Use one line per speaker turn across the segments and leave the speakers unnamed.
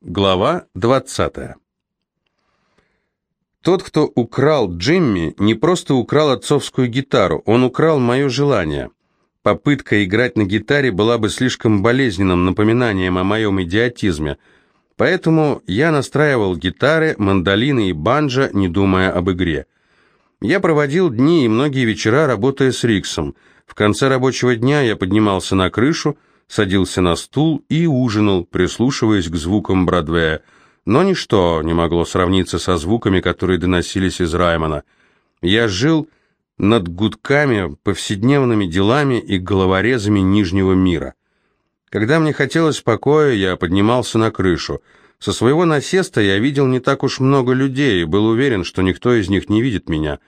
Глава 20. Тот, кто украл Джимми, не просто украл отцовскую гитару, он украл мое желание. Попытка играть на гитаре была бы слишком болезненным напоминанием о моем идиотизме, поэтому я настраивал гитары, мандолины и банджо, не думая об игре. Я проводил дни и многие вечера, работая с Риксом. В конце рабочего дня я поднимался на крышу, садился на стул и ужинал, прислушиваясь к звукам Бродвея. Но ничто не могло сравниться со звуками, которые доносились из Раймона. Я жил над гудками, повседневными делами и головорезами Нижнего мира. Когда мне хотелось покоя, я поднимался на крышу. Со своего насеста я видел не так уж много людей и был уверен, что никто из них не видит меня.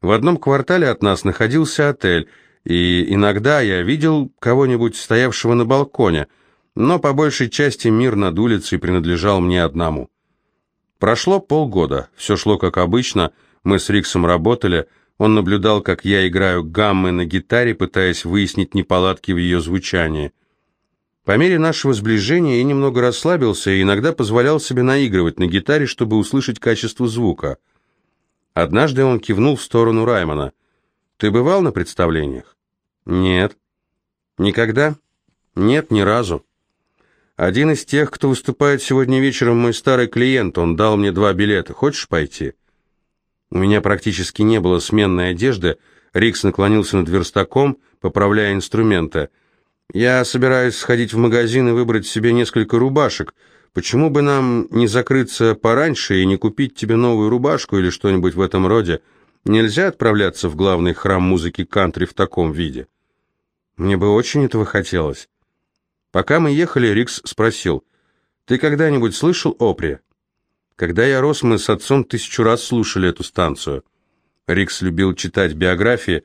В одном квартале от нас находился отель – и иногда я видел кого-нибудь стоявшего на балконе, но по большей части мир над улицей принадлежал мне одному. Прошло полгода, все шло как обычно, мы с Риксом работали, он наблюдал, как я играю гаммы на гитаре, пытаясь выяснить неполадки в ее звучании. По мере нашего сближения я немного расслабился и иногда позволял себе наигрывать на гитаре, чтобы услышать качество звука. Однажды он кивнул в сторону Раймона. «Ты бывал на представлениях?» Нет. Никогда? Нет, ни разу. Один из тех, кто выступает сегодня вечером, мой старый клиент, он дал мне два билета. Хочешь пойти? У меня практически не было сменной одежды. Рикс наклонился над верстаком, поправляя инструменты. Я собираюсь сходить в магазин и выбрать себе несколько рубашек. Почему бы нам не закрыться пораньше и не купить тебе новую рубашку или что-нибудь в этом роде? Нельзя отправляться в главный храм музыки кантри в таком виде. Мне бы очень этого хотелось. Пока мы ехали, Рикс спросил, «Ты когда-нибудь слышал Опри?» Когда я рос, мы с отцом тысячу раз слушали эту станцию. Рикс любил читать биографии,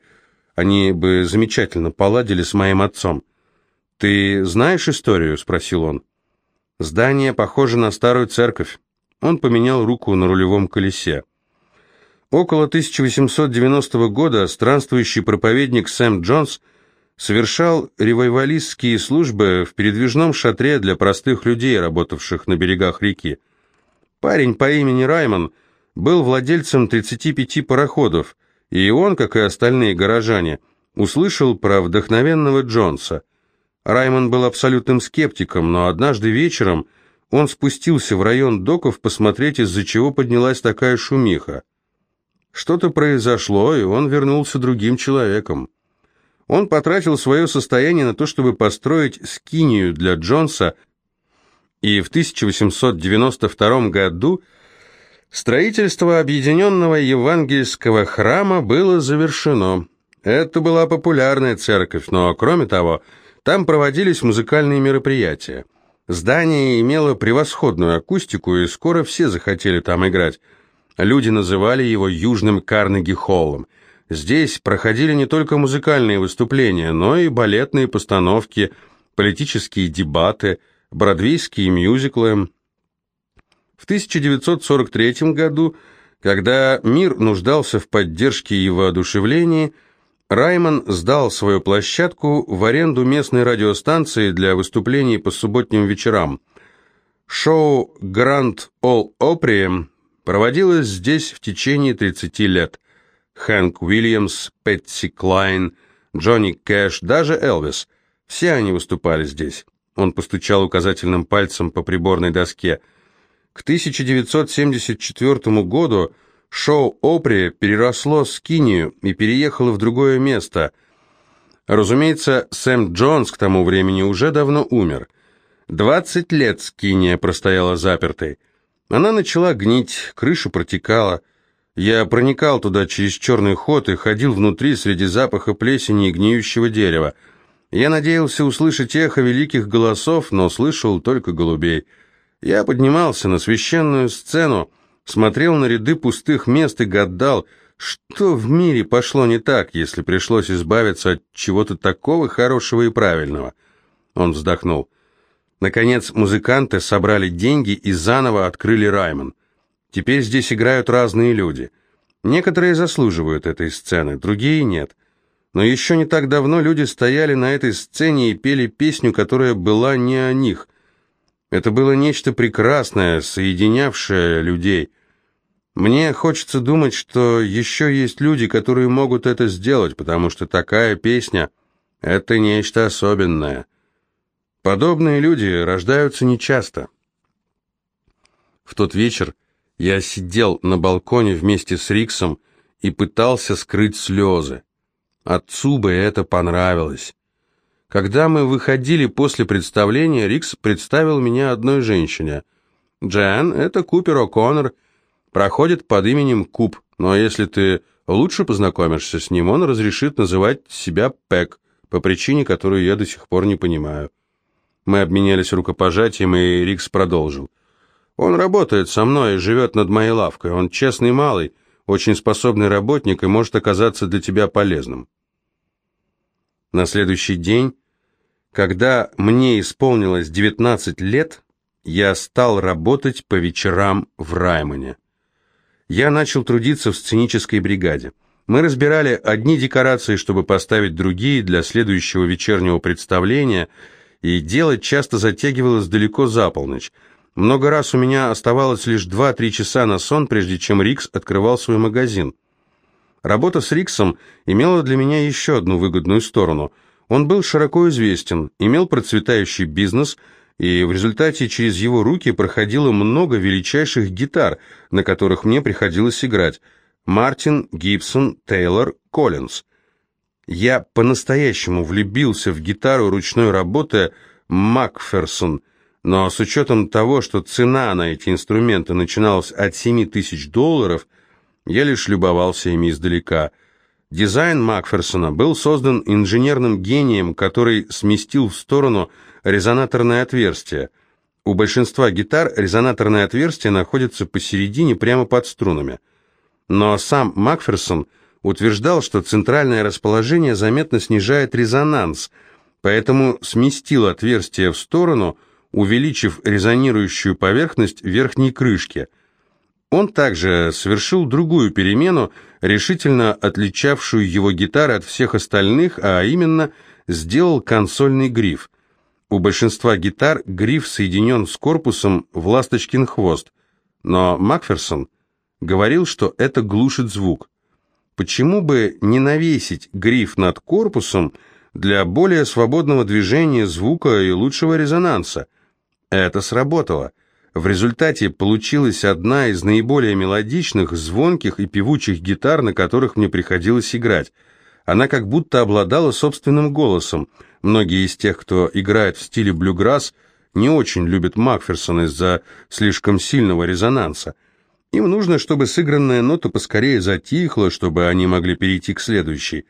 они бы замечательно поладили с моим отцом. «Ты знаешь историю?» — спросил он. «Здание похоже на старую церковь». Он поменял руку на рулевом колесе. Около 1890 года странствующий проповедник Сэм Джонс – совершал ревайвалистские службы в передвижном шатре для простых людей, работавших на берегах реки. Парень по имени Раймон был владельцем 35 пароходов, и он, как и остальные горожане, услышал про вдохновенного Джонса. Раймон был абсолютным скептиком, но однажды вечером он спустился в район доков посмотреть, из-за чего поднялась такая шумиха. Что-то произошло, и он вернулся другим человеком. Он потратил свое состояние на то, чтобы построить скинию для Джонса, и в 1892 году строительство Объединенного Евангельского храма было завершено. Это была популярная церковь, но, кроме того, там проводились музыкальные мероприятия. Здание имело превосходную акустику, и скоро все захотели там играть. Люди называли его Южным Карнеги-холлом – Здесь проходили не только музыкальные выступления, но и балетные постановки, политические дебаты, бродвейские мюзиклы. В 1943 году, когда мир нуждался в поддержке и воодушевлении, Раймон сдал свою площадку в аренду местной радиостанции для выступлений по субботним вечерам. Шоу «Гранд Ол Опри» проводилось здесь в течение 30 лет. Хэнк Уильямс, Пэтси Клайн, Джонни Кэш, даже Элвис. Все они выступали здесь. Он постучал указательным пальцем по приборной доске. К 1974 году шоу «Опри» переросло Скинию и переехало в другое место. Разумеется, Сэм Джонс к тому времени уже давно умер. 20 лет Скиния простояла запертой. Она начала гнить, крыша протекала, я проникал туда через черный ход и ходил внутри среди запаха плесени и гниющего дерева. Я надеялся услышать эхо великих голосов, но слышал только голубей. Я поднимался на священную сцену, смотрел на ряды пустых мест и гадал, что в мире пошло не так, если пришлось избавиться от чего-то такого хорошего и правильного. Он вздохнул. Наконец музыканты собрали деньги и заново открыли Раймон. Теперь здесь играют разные люди. Некоторые заслуживают этой сцены, другие нет. Но еще не так давно люди стояли на этой сцене и пели песню, которая была не о них. Это было нечто прекрасное, соединявшее людей. Мне хочется думать, что еще есть люди, которые могут это сделать, потому что такая песня — это нечто особенное. Подобные люди рождаются нечасто. В тот вечер я сидел на балконе вместе с Риксом и пытался скрыть слезы. Отцу бы это понравилось. Когда мы выходили после представления, Рикс представил меня одной женщине. «Джен, это Купер О'Коннор, проходит под именем Куп, но если ты лучше познакомишься с ним, он разрешит называть себя Пэк, по причине, которую я до сих пор не понимаю». Мы обменялись рукопожатием, и Рикс продолжил. «Он работает со мной и живет над моей лавкой. Он честный малый, очень способный работник и может оказаться для тебя полезным». На следующий день, когда мне исполнилось 19 лет, я стал работать по вечерам в Раймоне. Я начал трудиться в сценической бригаде. Мы разбирали одни декорации, чтобы поставить другие для следующего вечернего представления – и делать часто затягивалось далеко за полночь. Много раз у меня оставалось лишь 2-3 часа на сон, прежде чем Рикс открывал свой магазин. Работа с Риксом имела для меня еще одну выгодную сторону. Он был широко известен, имел процветающий бизнес, и в результате через его руки проходило много величайших гитар, на которых мне приходилось играть. Мартин, Гибсон, Тейлор, Коллинз – я по-настоящему влюбился в гитару ручной работы Макферсон, но с учетом того, что цена на эти инструменты начиналась от 7 тысяч долларов, я лишь любовался ими издалека. Дизайн Макферсона был создан инженерным гением, который сместил в сторону резонаторное отверстие. У большинства гитар резонаторное отверстие находится посередине, прямо под струнами. Но сам Макферсон – утверждал, что центральное расположение заметно снижает резонанс, поэтому сместил отверстие в сторону, увеличив резонирующую поверхность верхней крышки. Он также совершил другую перемену, решительно отличавшую его гитары от всех остальных, а именно сделал консольный гриф. У большинства гитар гриф соединен с корпусом в ласточкин хвост, но Макферсон говорил, что это глушит звук. Почему бы не навесить гриф над корпусом для более свободного движения звука и лучшего резонанса? Это сработало. В результате получилась одна из наиболее мелодичных, звонких и певучих гитар, на которых мне приходилось играть. Она как будто обладала собственным голосом. Многие из тех, кто играет в стиле блюграсс, не очень любят Макферсон из-за слишком сильного резонанса. Им нужно, чтобы сыгранная нота поскорее затихла, чтобы они могли перейти к следующей.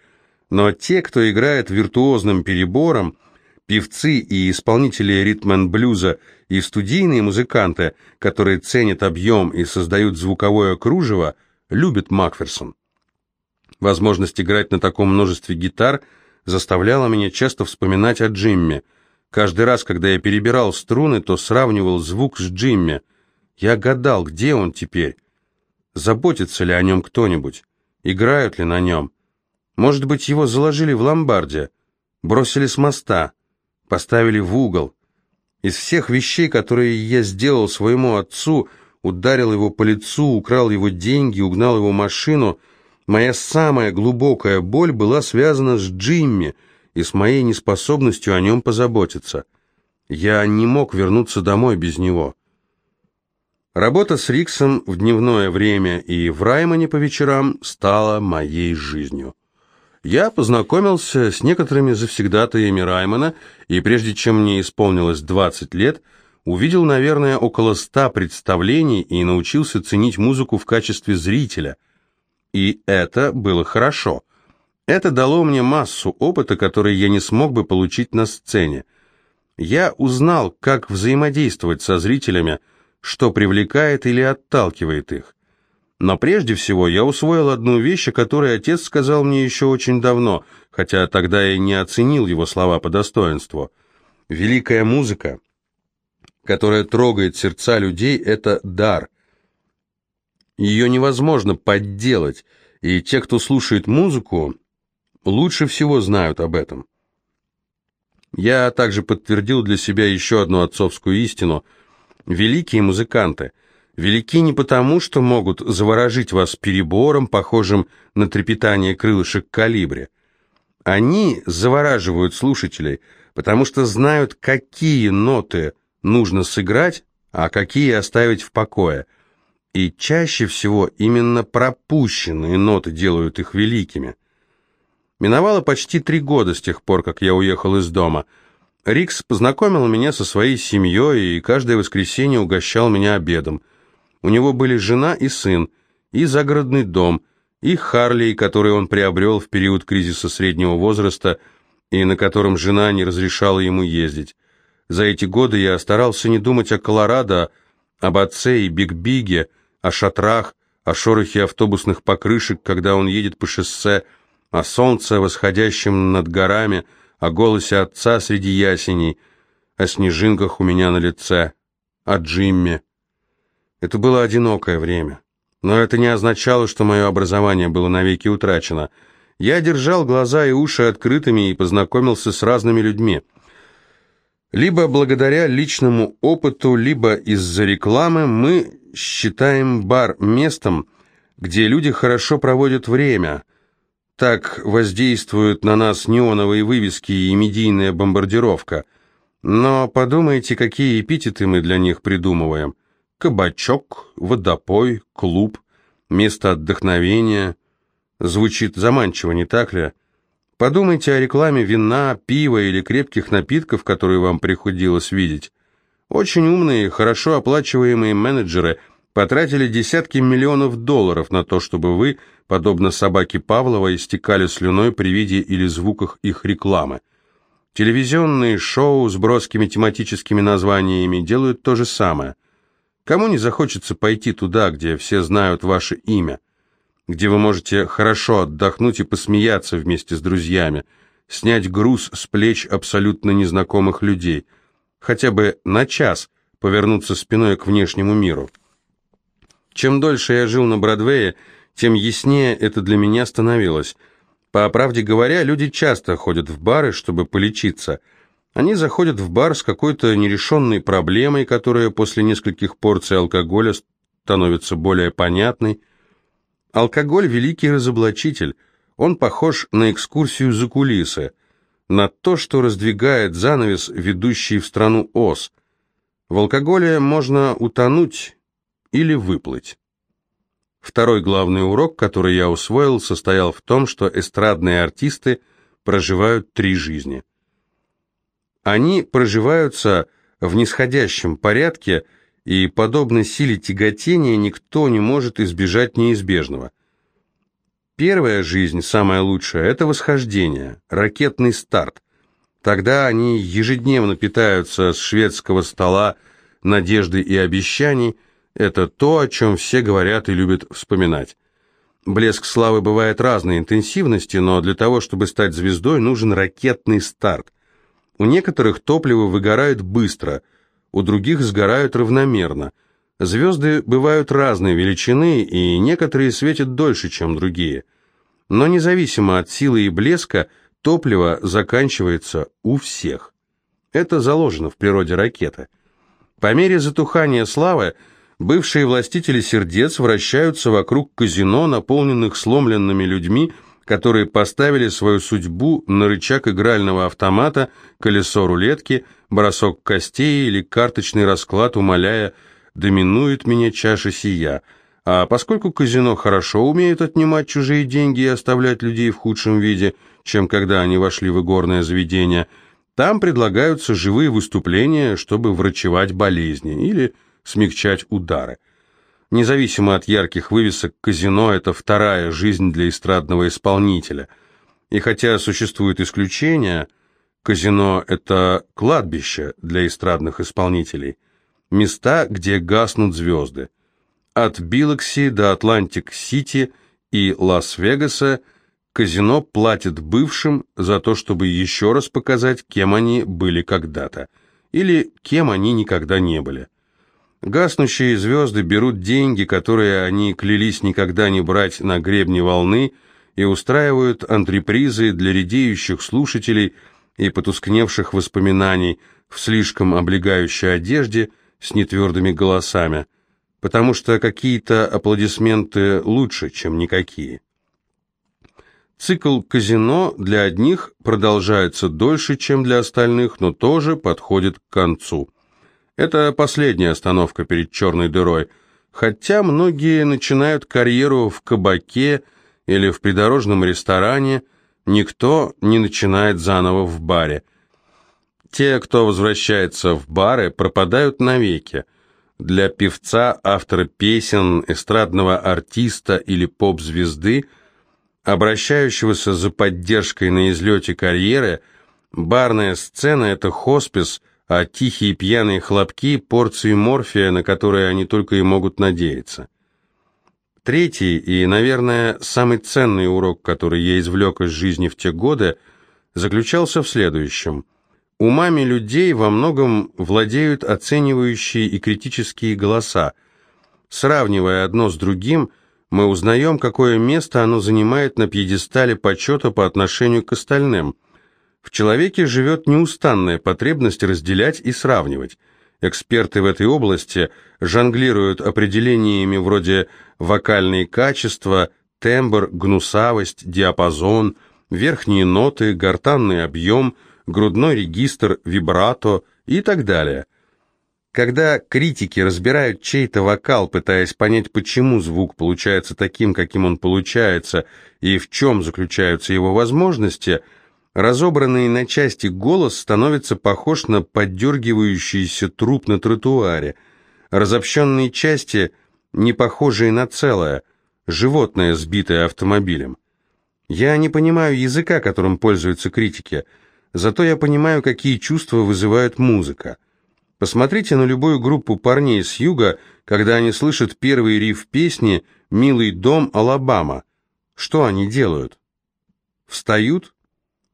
Но те, кто играет виртуозным перебором, певцы и исполнители ритм-н-блюза и студийные музыканты, которые ценят объем и создают звуковое кружево, любят Макферсон. Возможность играть на таком множестве гитар заставляла меня часто вспоминать о Джимме. Каждый раз, когда я перебирал струны, то сравнивал звук с Джимми – я гадал, где он теперь. Заботится ли о нем кто-нибудь? Играют ли на нем? Может быть, его заложили в ломбарде, бросили с моста, поставили в угол. Из всех вещей, которые я сделал своему отцу, ударил его по лицу, украл его деньги, угнал его машину, моя самая глубокая боль была связана с Джимми и с моей неспособностью о нем позаботиться. Я не мог вернуться домой без него. Работа с Риксом в дневное время и в Раймоне по вечерам стала моей жизнью. Я познакомился с некоторыми завсегдатаями Раймона, и прежде чем мне исполнилось 20 лет, увидел, наверное, около ста представлений и научился ценить музыку в качестве зрителя. И это было хорошо. Это дало мне массу опыта, который я не смог бы получить на сцене. Я узнал, как взаимодействовать со зрителями – что привлекает или отталкивает их. Но прежде всего я усвоил одну вещь, о которой отец сказал мне еще очень давно, хотя тогда я не оценил его слова по достоинству. Великая музыка, которая трогает сердца людей, это дар. Ее невозможно подделать, и те, кто слушает музыку, лучше всего знают об этом. Я также подтвердил для себя еще одну отцовскую истину. Великие музыканты велики не потому, что могут заворожить вас перебором, похожим на трепетание крылышек калибре. Они завораживают слушателей, потому что знают, какие ноты нужно сыграть, а какие оставить в покое. И чаще всего именно пропущенные ноты делают их великими. Миновало почти три года с тех пор, как я уехал из дома. Рикс познакомил меня со своей семьей и каждое воскресенье угощал меня обедом. У него были жена и сын, и загородный дом, и Харли, который он приобрел в период кризиса среднего возраста и на котором жена не разрешала ему ездить. За эти годы я старался не думать о Колорадо, об отце и Биг-Биге, о шатрах, о шорохе автобусных покрышек, когда он едет по шоссе, о солнце, восходящем над горами, о голосе отца среди ясеней, о снежинках у меня на лице, о Джимме. Это было одинокое время. Но это не означало, что мое образование было навеки утрачено. Я держал глаза и уши открытыми и познакомился с разными людьми. Либо благодаря личному опыту, либо из-за рекламы мы считаем бар местом, где люди хорошо проводят время – так воздействуют на нас неоновые вывески и медийная бомбардировка. Но подумайте, какие эпитеты мы для них придумываем. Кабачок, водопой, клуб, место отдохновения. Звучит заманчиво, не так ли? Подумайте о рекламе вина, пива или крепких напитков, которые вам приходилось видеть. Очень умные, хорошо оплачиваемые менеджеры потратили десятки миллионов долларов на то, чтобы вы подобно собаке Павлова, истекали слюной при виде или звуках их рекламы. Телевизионные шоу с броскими тематическими названиями делают то же самое. Кому не захочется пойти туда, где все знают ваше имя, где вы можете хорошо отдохнуть и посмеяться вместе с друзьями, снять груз с плеч абсолютно незнакомых людей, хотя бы на час повернуться спиной к внешнему миру. Чем дольше я жил на Бродвее, тем яснее это для меня становилось. По правде говоря, люди часто ходят в бары, чтобы полечиться. Они заходят в бар с какой-то нерешенной проблемой, которая после нескольких порций алкоголя становится более понятной. Алкоголь – великий разоблачитель. Он похож на экскурсию за кулисы, на то, что раздвигает занавес, ведущий в страну Оз. В алкоголе можно утонуть или выплыть. Второй главный урок, который я усвоил, состоял в том, что эстрадные артисты проживают три жизни. Они проживаются в нисходящем порядке, и, подобно силе тяготения, никто не может избежать неизбежного. Первая жизнь, самая лучшая, это восхождение, ракетный старт. Тогда они ежедневно питаются с шведского стола надежды и обещаний – это то, о чем все говорят и любят вспоминать. Блеск славы бывает разной интенсивности, но для того, чтобы стать звездой, нужен ракетный старт. У некоторых топливо выгорает быстро, у других сгорают равномерно. Звезды бывают разной величины, и некоторые светят дольше, чем другие. Но независимо от силы и блеска, топливо заканчивается у всех. Это заложено в природе ракеты. По мере затухания славы – Бывшие властители сердец вращаются вокруг казино, наполненных сломленными людьми, которые поставили свою судьбу на рычаг игрального автомата, колесо рулетки, бросок костей или карточный расклад, умоляя «доминует меня чаша сия». А поскольку казино хорошо умеет отнимать чужие деньги и оставлять людей в худшем виде, чем когда они вошли в игорное заведение, там предлагаются живые выступления, чтобы врачевать болезни или смягчать удары. Независимо от ярких вывесок, казино – это вторая жизнь для эстрадного исполнителя. И хотя существуют исключения, казино – это кладбище для эстрадных исполнителей, места, где гаснут звезды. От Билокси до Атлантик-Сити и Лас-Вегаса казино платит бывшим за то, чтобы еще раз показать, кем они были когда-то, или кем они никогда не были. Гаснущие звезды берут деньги, которые они клялись никогда не брать на гребне волны, и устраивают антрепризы для редеющих слушателей, и потускневших воспоминаний в слишком облегающей одежде с нетвердыми голосами, потому что какие-то аплодисменты лучше, чем никакие. Цикл казино для одних продолжается дольше, чем для остальных, но тоже подходит к концу. Это последняя остановка перед черной дырой, хотя многие начинают карьеру в кабаке или в придорожном ресторане, никто не начинает заново в баре. Те, кто возвращается в бары, пропадают навеки. Для певца, автора песен, эстрадного артиста или поп-звезды – обращающегося за поддержкой на излете карьеры, барная сцена – это хоспис, а тихие пьяные хлопки – порции морфия, на которые они только и могут надеяться. Третий и, наверное, самый ценный урок, который я извлек из жизни в те годы, заключался в следующем. Умами людей во многом владеют оценивающие и критические голоса. Сравнивая одно с другим – мы узнаем, какое место оно занимает на пьедестале почета по отношению к остальным. В человеке живет неустанная потребность разделять и сравнивать. Эксперты в этой области жонглируют определениями вроде вокальные качества, тембр, гнусавость, диапазон, верхние ноты, гортанный объем, грудной регистр, вибрато и так далее – когда критики разбирают чей-то вокал, пытаясь понять, почему звук получается таким, каким он получается, и в чем заключаются его возможности, разобранный на части голос становится похож на поддергивающийся труп на тротуаре. Разобщенные части, не похожие на целое, животное, сбитое автомобилем. Я не понимаю языка, которым пользуются критики, зато я понимаю, какие чувства вызывает музыка. Посмотрите на любую группу парней с юга, когда они слышат первый риф песни «Милый дом Алабама». Что они делают? Встают,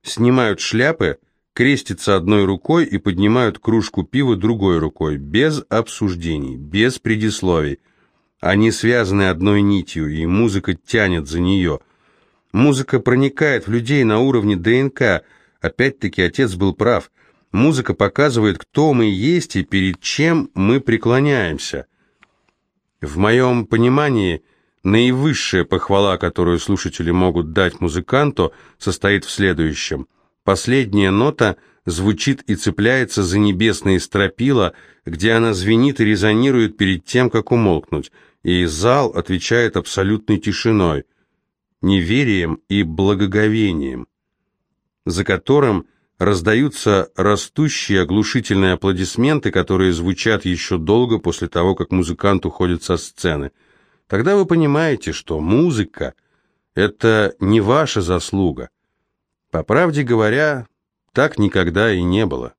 снимают шляпы, крестятся одной рукой и поднимают кружку пива другой рукой, без обсуждений, без предисловий. Они связаны одной нитью, и музыка тянет за нее. Музыка проникает в людей на уровне ДНК. Опять-таки отец был прав. Музыка показывает, кто мы есть и перед чем мы преклоняемся. В моем понимании, наивысшая похвала, которую слушатели могут дать музыканту, состоит в следующем. Последняя нота звучит и цепляется за небесные стропила, где она звенит и резонирует перед тем, как умолкнуть, и зал отвечает абсолютной тишиной, неверием и благоговением, за которым – раздаются растущие оглушительные аплодисменты, которые звучат еще долго после того, как музыкант уходит со сцены. Тогда вы понимаете, что музыка – это не ваша заслуга. По правде говоря, так никогда и не было.